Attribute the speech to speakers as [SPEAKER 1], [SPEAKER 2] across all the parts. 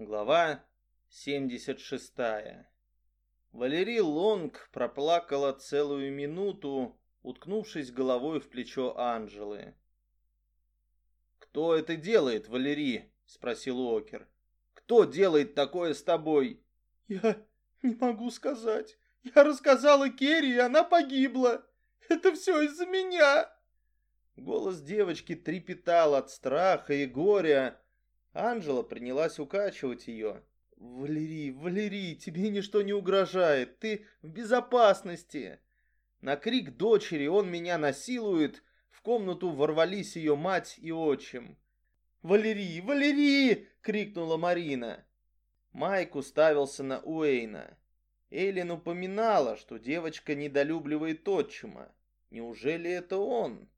[SPEAKER 1] Глава 76. Валерий Лонг проплакала целую минуту, уткнувшись головой в плечо Анжелы. «Кто это делает, Валерий?» — спросил Окер. «Кто делает такое с тобой?»
[SPEAKER 2] «Я не могу сказать. Я рассказала Керри, и она погибла. Это все из-за меня!»
[SPEAKER 1] Голос девочки трепетал от страха и горя, Анжела принялась укачивать ее. «Валерий, Валерий, тебе ничто не угрожает, ты в безопасности!» На крик дочери «Он меня насилует!» в комнату ворвались ее мать и отчим. «Валерий, Валерий!» — крикнула Марина. Майк уставился на Уэйна. Эйлин упоминала, что девочка недолюбливает отчима. Неужели это он?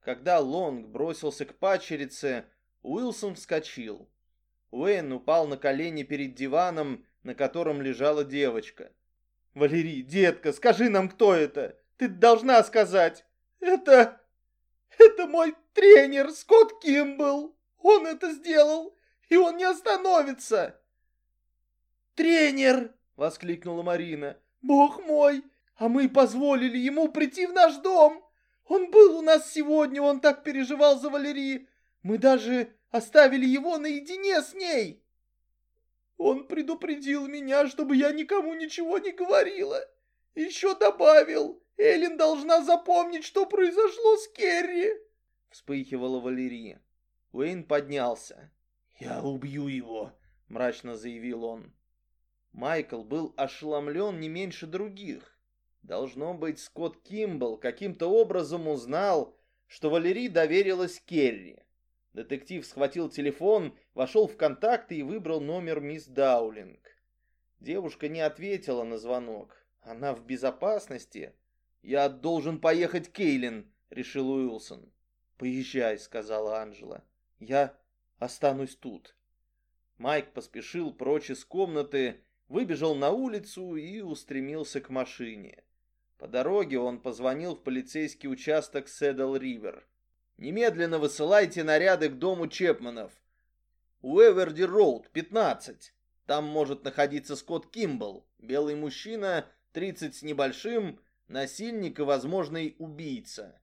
[SPEAKER 1] Когда Лонг бросился к пачерице, Уилсон вскочил. Уэйн упал на колени перед диваном, на котором лежала девочка. «Валерий, детка, скажи нам, кто это? Ты должна сказать!»
[SPEAKER 2] «Это... это мой тренер Скотт Кимбл! Он это сделал, и он не остановится!» «Тренер!» — воскликнула Марина. «Бог мой! А мы позволили ему прийти в наш дом! Он был у нас сегодня, он так переживал за Валерии! Мы даже оставили его наедине с ней. Он предупредил меня, чтобы я никому ничего не говорила. Еще добавил, Эллен должна запомнить, что произошло с Керри.
[SPEAKER 1] Вспыхивала Валерия. Уэйн поднялся. «Я убью его», — мрачно заявил он. Майкл был ошеломлен не меньше других. Должно быть, Скотт Кимбл каким-то образом узнал, что Валерий доверилась Керри. Детектив схватил телефон, вошел в контакты и выбрал номер мисс Даулинг. Девушка не ответила на звонок. Она в безопасности? Я должен поехать Кейлин, решил Уилсон. Поезжай, сказала Анжела. Я останусь тут. Майк поспешил прочь из комнаты, выбежал на улицу и устремился к машине. По дороге он позвонил в полицейский участок Седл-Ривер. Немедленно высылайте наряды к дому Чепманов. Уэверди Роуд, 15. Там может находиться Скотт Кимбл, белый мужчина, 30 с небольшим, насильник и возможный убийца.